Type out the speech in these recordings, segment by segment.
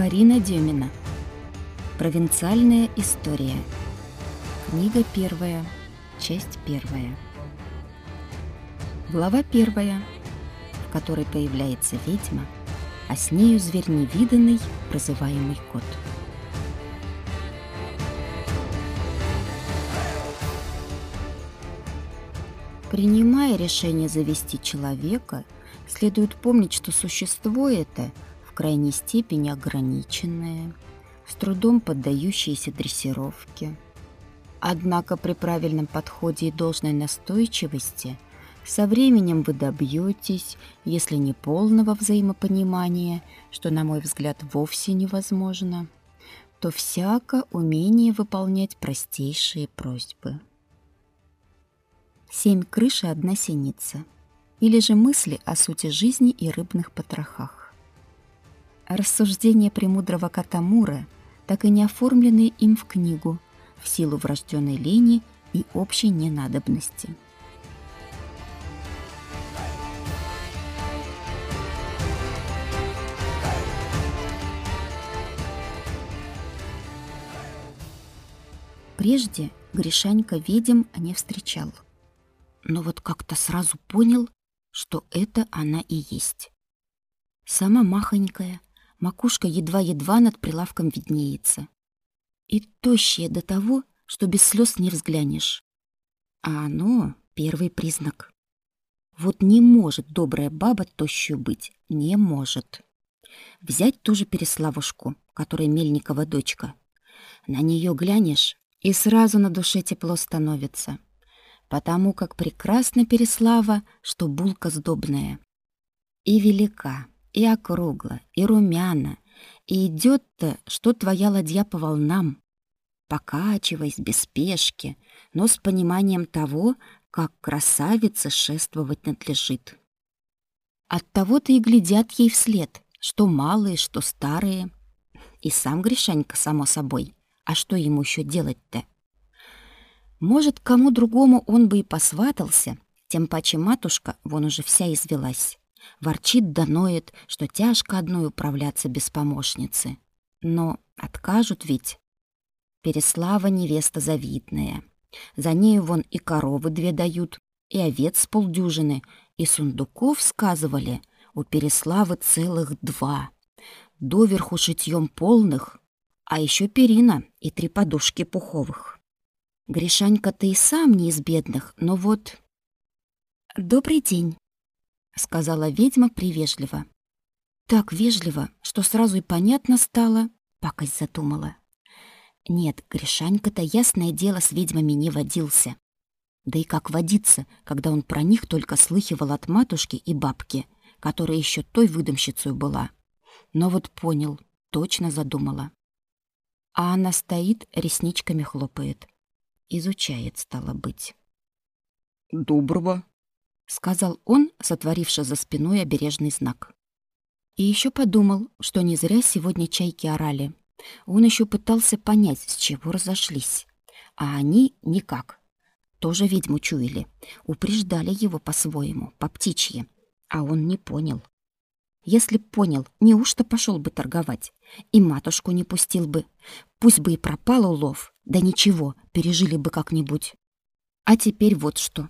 Карина Демина. Провинциальная история. Книга первая. Часть первая. Глава первая, в которой появляется ведьма, а с нею зверь невиданный, прозываемый кот. Принимая решение завести человека, следует помнить, что существо это в крайней степени ограниченное, с трудом поддающееся дрессировке. Однако при правильном подходе и должной настойчивости со временем вы добьетесь, если не полного взаимопонимания, что, на мой взгляд, вовсе невозможно, то всяко умение выполнять простейшие просьбы. Семь крыш и одна синица. Или же мысли о сути жизни и рыбных потрохах. Рассуждения премудрого Катамура, так и не оформленные им в книгу, в силу врожденной лени и общей ненадобности. Прежде Гришанька ведьм не встречал – но вот как-то сразу понял, что это она и есть. Сама махонькая, макушка едва-едва над прилавком виднеется. И тощая до того, что без слез не взглянешь. А оно — первый признак. Вот не может добрая баба тощую быть, не может. Взять ту же Переславушку, которая Мельникова дочка. На нее глянешь, и сразу на душе тепло становится — потому как прекрасна Переслава, что булка сдобная. И велика, и округла, и румяна, и идет-то, что твоя ладья по волнам, покачиваясь без спешки, но с пониманием того, как красавица шествовать надлежит. Оттого-то и глядят ей вслед, что малые, что старые. И сам Гришанька, само собой. А что ему еще делать-то? Может, кому другому он бы и посватался, тем паче матушка вон уже вся извелась. Ворчит да ноет, что тяжко одной управляться без помощницы. Но откажут ведь. Переслава невеста завидная. За нею вон и коровы две дают, и овец полдюжины, и сундуков, сказывали, у Переславы целых два. Доверху шитьем полных, а еще перина и три подушки пуховых. Гришанька, ты и сам не из бедных, но вот... «Добрый день», — сказала ведьма привежливо. Так вежливо, что сразу и понятно стало, пакость задумала. Нет, Гришанька-то ясное дело с ведьмами не водился. Да и как водиться, когда он про них только слыхивал от матушки и бабки, которая еще той выдумщицей была. Но вот понял, точно задумала. А она стоит, ресничками хлопает. Изучает, стало быть. «Доброго», — сказал он, сотворивший за спиной обережный знак. И еще подумал, что не зря сегодня чайки орали. Он еще пытался понять, с чего разошлись. А они никак. Тоже ведьму чуяли. Упреждали его по-своему, по птичье. А он не понял. Если б понял, неужто пошел бы торговать? И матушку не пустил бы. Пусть бы и пропал улов, да ничего, пережили бы как-нибудь. А теперь вот что.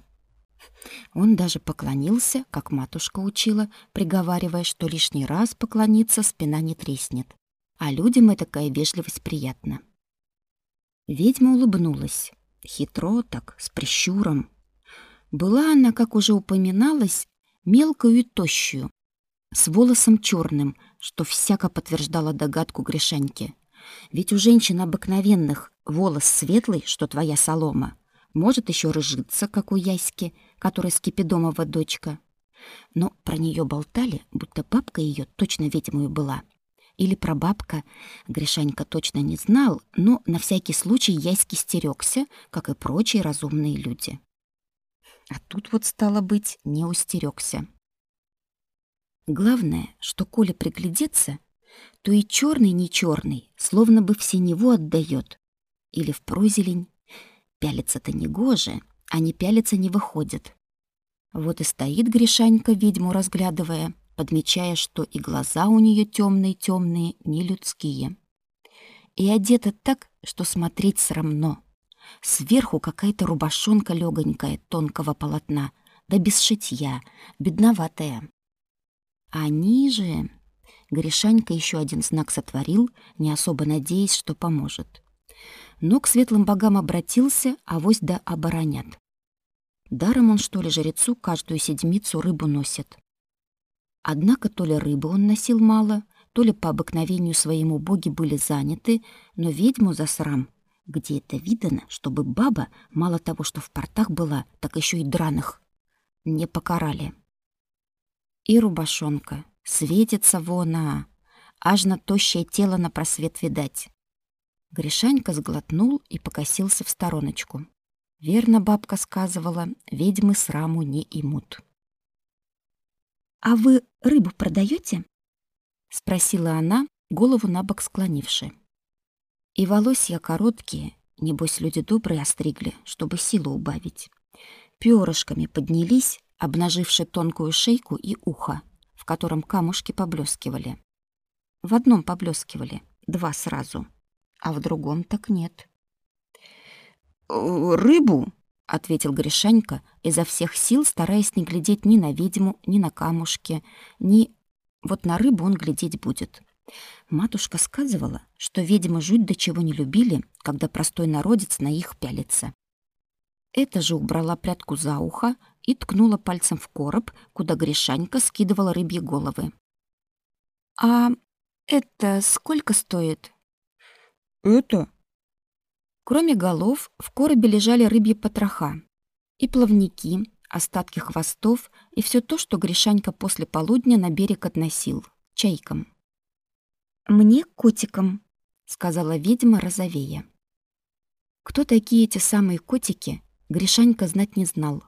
Он даже поклонился, как матушка учила, приговаривая, что лишний раз поклониться спина не треснет. А людям и такая вежливость приятна. Ведьма улыбнулась. Хитро так, с прищуром. Была она, как уже упоминалось, мелкую и тощую, с волосом черным, что всяко подтверждало догадку Гришаньки. Ведь у женщин обыкновенных волос светлый, что твоя солома, может еще рыжиться, как у Яськи, которая Скипидомова дочка. Но про нее болтали, будто бабка ее точно ведьмою была. Или про бабка Гришанька точно не знал, но на всякий случай Яськи стерегся, как и прочие разумные люди. А тут вот, стало быть, не устерегся. Главное, что Коля приглядится, то и черный не черный, словно бы все него отдает. Или в прозелень. Пялиться-то не гоже, а не пялиться не выходит. Вот и стоит Гришанька, ведьму разглядывая, подмечая, что и глаза у нее темные-темные, не людские. И одета так, что смотреть срамно. Сверху какая-то рубашонка легонькая, тонкого полотна, да без шитья, бедноватая. А ниже... Гришанька еще один знак сотворил, не особо надеясь, что поможет. Но к светлым богам обратился, а вось да оборонят. Даром он, что ли, жрецу каждую седмицу рыбу носит. Однако то ли рыбы он носил мало, то ли по обыкновению своему боги были заняты, но ведьму за срам, где это видано, чтобы баба мало того, что в портах была, так еще и драных, не покарали. И рубашонка светится вона, аж на тощее тело на просвет видать. Гришанька сглотнул и покосился в стороночку. Верно бабка сказывала, ведьмы сраму не имут. «А вы рыбу продаете? спросила она, голову на бок склонивши. И волосья короткие, небось люди добрые остригли, чтобы силу убавить перышками поднялись, обнаживши тонкую шейку и ухо, в котором камушки поблескивали. В одном поблескивали, два сразу, а в другом так нет. «Э, «Рыбу?» — ответил Гришанька, изо всех сил стараясь не глядеть ни на ведьму, ни на камушки, ни... Вот на рыбу он глядеть будет. Матушка сказывала, что ведьмы жуть до чего не любили, когда простой народец на их пялится. Эта же убрала прядку за ухо и ткнула пальцем в короб, куда Гришанька скидывала рыбьи головы. «А это сколько стоит?» «Это?» Кроме голов, в коробе лежали рыбьи потроха и плавники, остатки хвостов и все то, что Гришанька после полудня на берег относил, чайкам. «Мне котиком», — сказала ведьма розовея. Кто такие эти самые котики, Гришанька знать не знал.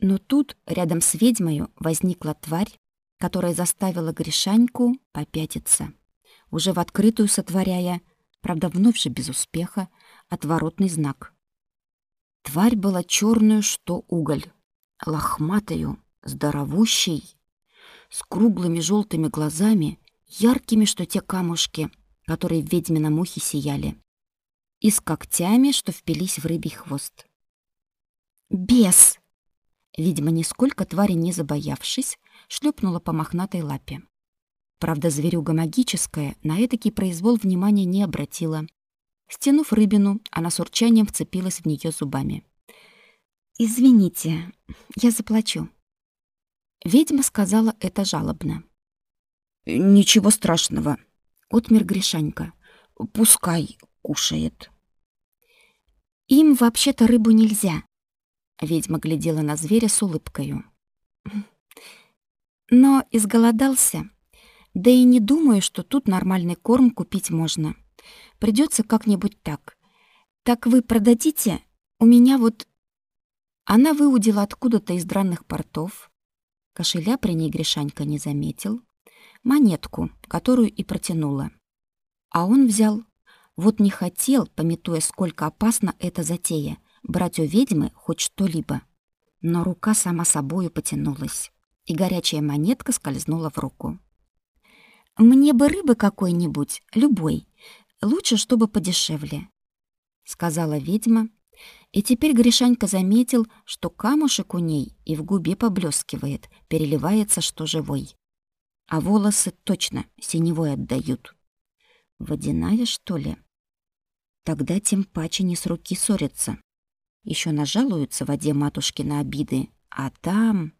Но тут, рядом с ведьмою, возникла тварь, которая заставила Гришаньку попятиться, уже в открытую сотворяя, правда, вновь же без успеха, отворотный знак. Тварь была черную, что уголь, лохматою, здоровущей, с круглыми желтыми глазами, яркими, что те камушки, которые в ведьмином ухе сияли, и с когтями, что впились в рыбий хвост. Бес! Видимо, нисколько твари не забоявшись, шлепнула по мохнатой лапе. Правда, зверюга магическая на этакий произвол внимания не обратила. Стянув рыбину, она с урчанием вцепилась в нее зубами. «Извините, я заплачу». Ведьма сказала это жалобно. «Ничего страшного», — отмер Гришанька. «Пускай кушает». «Им вообще-то рыбу нельзя», Ведьма глядела на зверя с улыбкою. Но изголодался. Да и не думаю, что тут нормальный корм купить можно. Придется как-нибудь так. Так вы продадите? У меня вот... Она выудила откуда-то из дранных портов. Кошеля при ней Гришанька не заметил. Монетку, которую и протянула. А он взял. Вот не хотел, пометуя, сколько опасна эта затея, брать у ведьмы хоть что-либо. Но рука сама собою потянулась, и горячая монетка скользнула в руку. «Мне бы рыбы какой-нибудь, любой. Лучше, чтобы подешевле», — сказала ведьма. И теперь Гришанька заметил, что камушек у ней и в губе поблескивает, переливается, что живой. А волосы точно синевой отдают. Водяная, что ли? Тогда тем паче не с руки ссорятся. Еще нажалуются воде матушки на обиды, а там...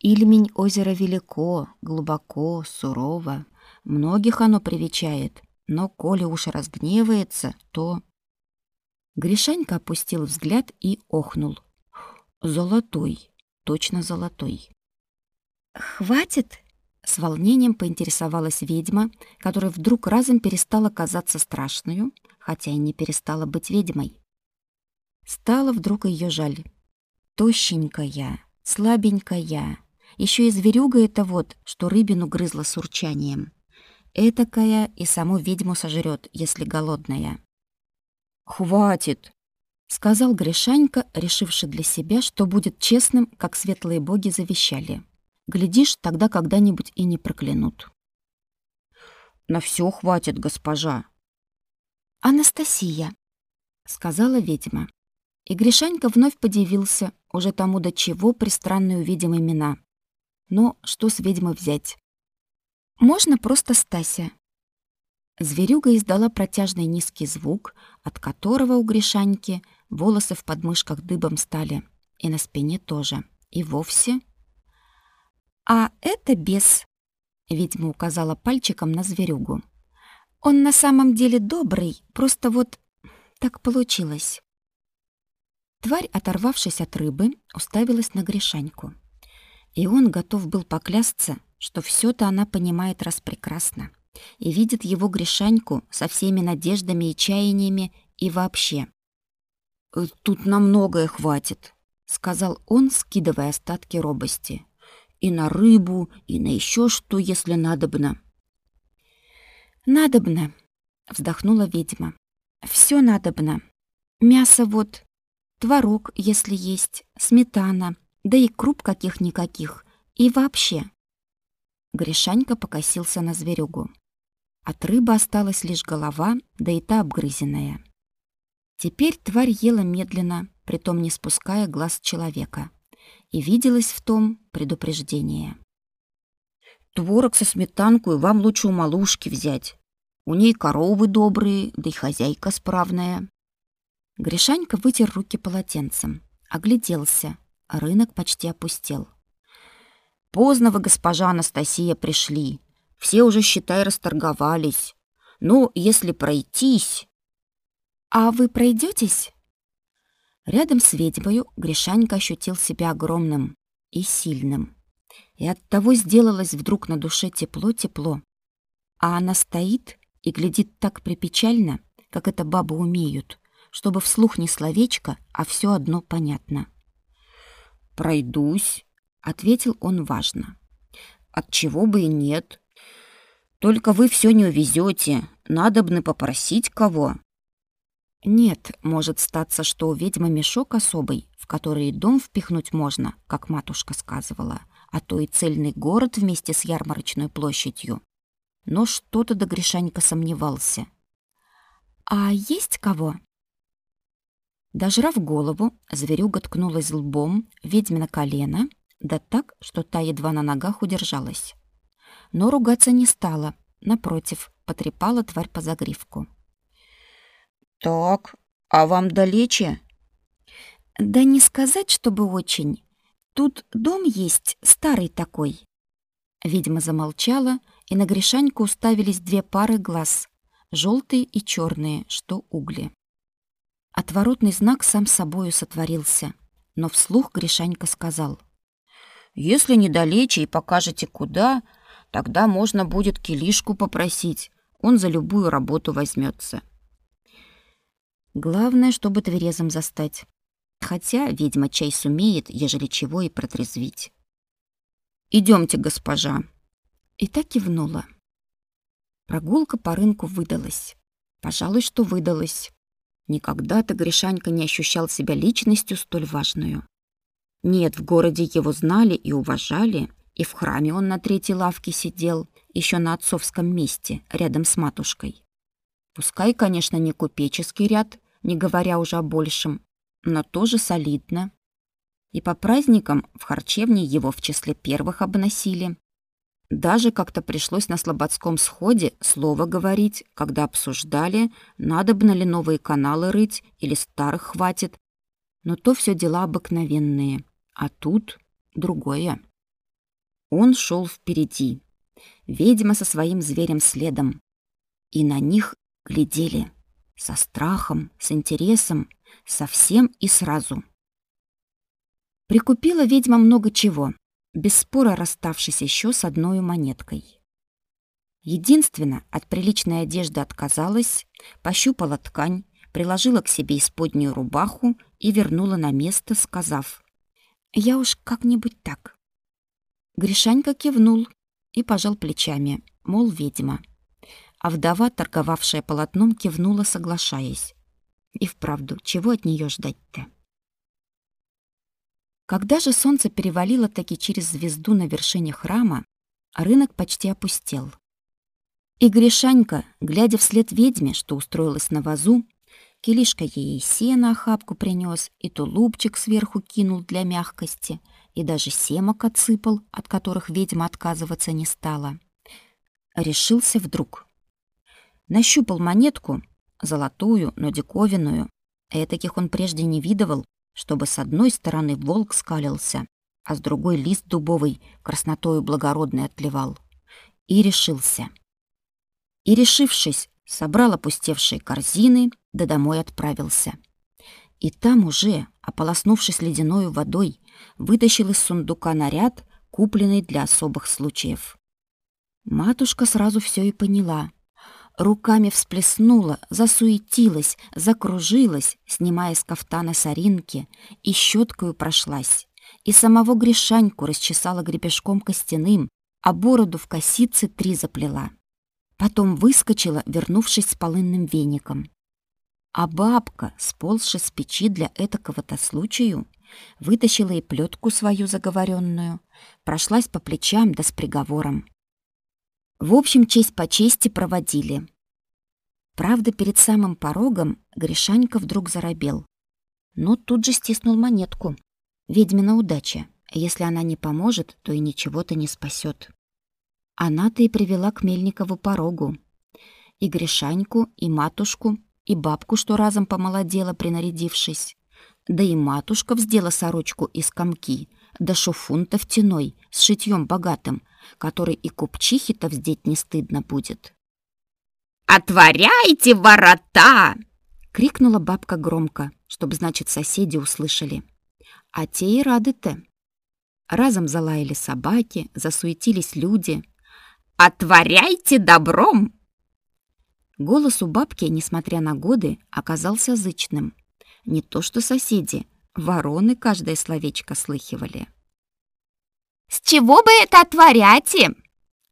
Ильмень озеро велико, глубоко, сурово. Многих оно привечает, но коли уж разгневается, то... Гришанька опустил взгляд и охнул. Золотой, точно золотой. «Хватит?» — с волнением поинтересовалась ведьма, которая вдруг разом перестала казаться страшной, хотя и не перестала быть ведьмой. Стало вдруг ее жаль. Тощенькая, слабенькая, еще и зверюга это вот, что рыбину грызла с урчанием. Этакая и саму ведьму сожрет, если голодная. «Хватит!» — сказал Гришанька, решивший для себя, что будет честным, как светлые боги завещали. Глядишь, тогда когда-нибудь и не проклянут. На все хватит, госпожа. Анастасия, сказала ведьма. И Гришанька вновь подивился уже тому, до чего пристранные увидим имена. Но что с ведьмой взять? Можно просто Стася. Зверюга издала протяжный низкий звук, от которого у Гришаньки волосы в подмышках дыбом стали, и на спине тоже. И вовсе... «А это бес», — ведьма указала пальчиком на зверюгу. «Он на самом деле добрый, просто вот так получилось». Тварь, оторвавшись от рыбы, уставилась на Гришаньку. И он готов был поклясться, что все то она понимает распрекрасно и видит его Гришаньку со всеми надеждами и чаяниями и вообще. «Э, «Тут на многое хватит», — сказал он, скидывая остатки робости. «И на рыбу, и на еще что, если надобно». «Надобно», — вздохнула ведьма. Все надобно. Мясо вот, творог, если есть, сметана, да и круп каких-никаких. И вообще». Гришанька покосился на зверюгу. От рыбы осталась лишь голова, да и та обгрызенная. Теперь тварь ела медленно, притом не спуская глаз человека. И виделось в том предупреждение. «Творог со сметанкой вам лучше у малушки взять. У ней коровы добрые, да и хозяйка справная». Гришанька вытер руки полотенцем, огляделся. Рынок почти опустел. «Поздно вы, госпожа Анастасия, пришли. Все уже, считай, расторговались. Ну, если пройтись... А вы пройдетесь? Рядом с ведьмою Гришанька ощутил себя огромным и сильным. И оттого сделалось вдруг на душе тепло-тепло. А она стоит и глядит так припечально, как это бабы умеют, чтобы вслух не словечко, а все одно понятно. «Пройдусь», — ответил он важно. «От чего бы и нет. Только вы все не увезете. Надобно попросить кого. Нет, может статься, что у ведьмы мешок особый, в который дом впихнуть можно, как матушка сказывала, а то и цельный город вместе с ярмарочной площадью. Но что-то до Гришанька сомневался. А есть кого? Дожрав голову, зверюга ткнулась лбом ведьме на колено, да так, что та едва на ногах удержалась но ругаться не стала, напротив, потрепала тварь по загривку. «Так, а вам далече?» «Да не сказать, чтобы очень. Тут дом есть, старый такой». Ведьма замолчала, и на Гришаньку уставились две пары глаз, желтые и черные, что угли. Отворотный знак сам собою сотворился, но вслух Гришанька сказал. «Если недалече и покажете куда, Тогда можно будет Килишку попросить. Он за любую работу возьмется. Главное, чтобы тверезом застать. Хотя ведьма чай сумеет, ежели чего и протрезвить. Идемте, госпожа. И так кивнула. Прогулка по рынку выдалась. Пожалуй, что выдалась. Никогда-то Гришанька не ощущал себя личностью столь важную. Нет, в городе его знали и уважали, и в храме он на третьей лавке сидел, еще на отцовском месте, рядом с матушкой. Пускай, конечно, не купеческий ряд, не говоря уже о большем, но тоже солидно. И по праздникам в харчевне его в числе первых обносили. Даже как-то пришлось на слободском сходе слово говорить, когда обсуждали, надобно ли новые каналы рыть или старых хватит. Но то все дела обыкновенные, а тут другое. Он шел впереди, ведьма со своим зверем следом. И на них глядели со страхом, с интересом, совсем и сразу. Прикупила ведьма много чего, без спора расставшись еще с одной монеткой. Единственно, от приличной одежды отказалась, пощупала ткань, приложила к себе исподнюю рубаху и вернула на место, сказав, «Я уж как-нибудь так». Гришанька кивнул и пожал плечами, мол, ведьма. А вдова, торговавшая полотном, кивнула, соглашаясь. И вправду, чего от нее ждать-то? Когда же солнце перевалило таки через звезду на вершине храма, рынок почти опустел. И Гришанька, глядя вслед ведьме, что устроилась на вазу, Килишка ей сено охапку принес, и тулупчик сверху кинул для мягкости, и даже семок отсыпал, от которых ведьма отказываться не стала. Решился вдруг. Нащупал монетку, золотую, но диковинную. Этаких он прежде не видывал, чтобы с одной стороны волк скалился, а с другой лист дубовый краснотою благородный отливал. И решился. И, решившись, собрал опустевшие корзины, да домой отправился. И там уже, ополоснувшись ледяной водой, вытащил из сундука наряд, купленный для особых случаев. Матушка сразу все и поняла. Руками всплеснула, засуетилась, закружилась, снимая с кафтана соринки, и щеткою прошлась. И самого Гришаньку расчесала гребешком костяным, а бороду в косице три заплела. Потом выскочила, вернувшись с полынным веником. А бабка, сползши с печи для этакого-то случаю, вытащила и плетку свою заговоренную, прошлась по плечам да с приговором. В общем, честь по чести проводили. Правда, перед самым порогом Гришанька вдруг заробел. Но тут же стиснул монетку. Ведьмина удача. Если она не поможет, то и ничего-то не спасет. Она-то и привела к Мельникову порогу. И Гришаньку, и матушку, и бабку, что разом помолодела, принарядившись. Да и матушка вздела сорочку из комки, да шуфун тофтяной, с шитьем богатым, который и купчихе-то вздеть не стыдно будет. «Отворяйте ворота!» — крикнула бабка громко, чтобы, значит, соседи услышали. А те и рады-то. Разом залаяли собаки, засуетились люди — Отворяйте добром!» Голос у бабки, несмотря на годы, оказался зычным. Не то что соседи, вороны каждое словечко слыхивали. «С чего бы это отворяйте?»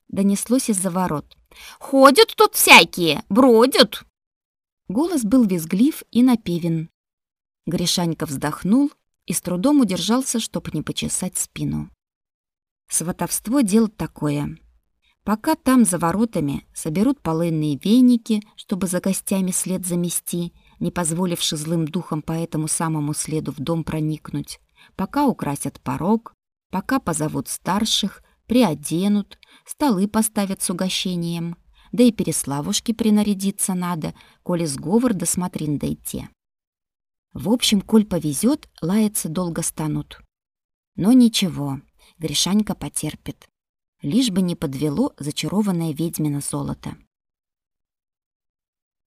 Донеслось из-за ворот. «Ходят тут всякие, бродят!» Голос был визглив и напевен. Гришанька вздохнул и с трудом удержался, чтобы не почесать спину. Сватовство — дело такое — Пока там за воротами соберут полынные веники, чтобы за гостями след замести, не позволивши злым духам по этому самому следу в дом проникнуть, пока украсят порог, пока позовут старших, приоденут, столы поставят с угощением, да и Переславушке принарядиться надо, коли сговор да смотрин дойти. В общем, коль повезет, лаяться долго станут. Но ничего, Гришанька потерпит лишь бы не подвело зачарованное ведьмино золото.